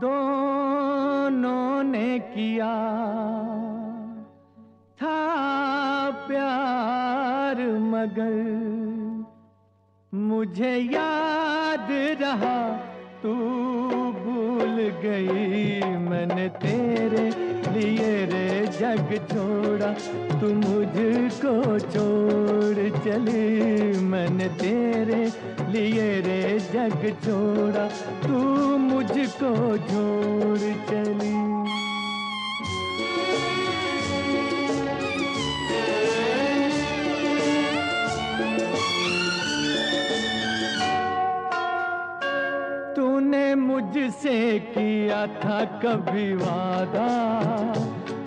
दोनों ने किया था प्यार मगर मुझे याद रहा, तू भूल गई मैंने तेरे लिए रे जग छोड़ा, तू मुझको छोड़ चली, मैंने तेरे लिए रे जग छोड़ा। छोड़ चली। तूने मुझसे किया था कभी वादा।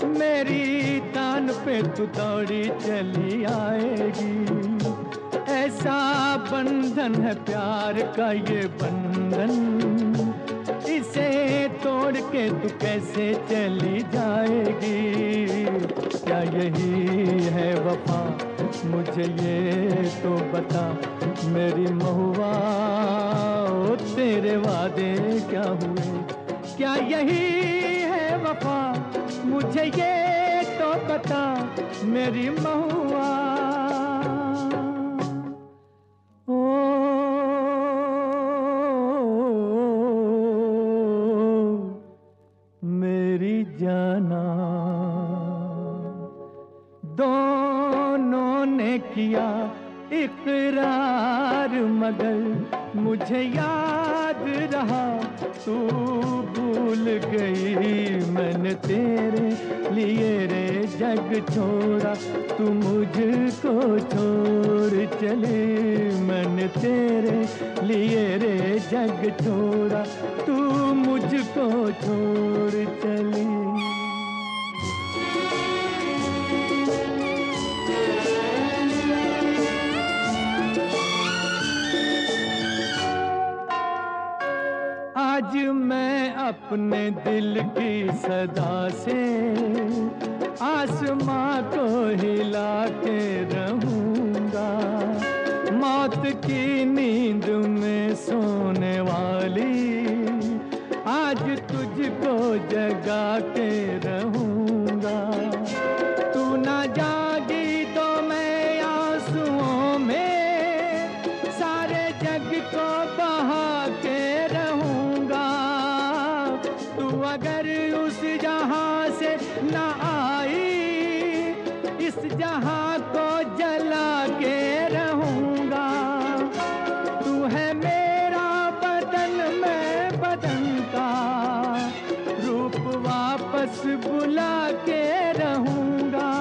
मेरी तान पे तू दौड़ी चली आएगी। ऐसा बंधन है प्यार का ये बंधन। इसे तोड़ के तू कैसे चली जाएगी? क्या यही है वफा? मुझे ये तो बता, मेरी महुआ तेरे वादे क्या हुए? क्या यही है वफा? मुझे ये तो बता, मेरी महुआ जाना दोनों ने किया इकरार, मगर मुझे याद रहा, तू भूल गई। मैंने तेरे लिए रे जग छोड़ा, तू मुझको छोड़ चले। मैंने तेरे लिए रे जग छोड़ा, तू मुझको छोड़ चली। अपने दिल की सदा से आसमां को हिला के रहूँगा। मौत की नींद में न आई, इस जहाँ को जला के रहूँगा। तू है मेरा बदन, मैं बदन का रूप वापस बुला के रहूँगा।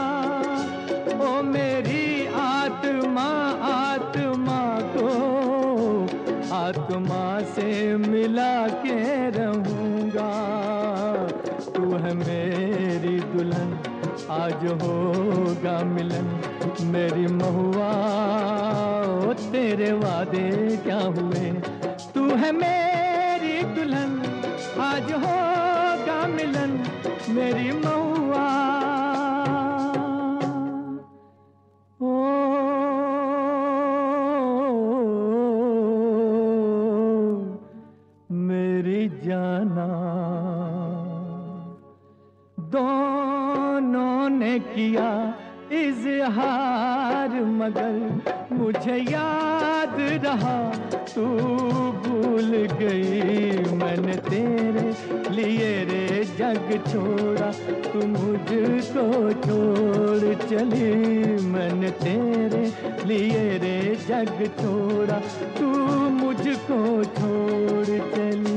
ओ मेरी आत्मा आत्मा को आत्मा से मिला के रहूँगा। तू है मेरी दुल्हन, आज होगा मिलन। मेरी महुआ तेरे वादे क्या हुए? तू है मेरी दुल्हन, आज होगा मिलन। मेरी महुआ किया इजहार, मगर मुझे याद रहा, तू भूल गई। मैंने तेरे लिए रे जग छोड़ा, तू मुझको छोड़ चली। मैंने तेरे लिए रे जग छोड़ा, तू मुझको छोड़ चली।